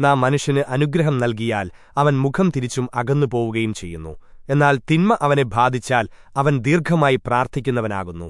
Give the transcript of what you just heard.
നാം മനുഷ്യന് അനുഗ്രഹം നൽകിയാൽ അവൻ മുഖം തിരിച്ചും അകന്നുപോവുകയും ചെയ്യുന്നു. എന്നാൽ തിന്മ അവനെ ബാധിച്ചാൽ അവൻ ദീർഘമായി പ്രാർത്ഥിക്കുന്നവനാകുന്നു.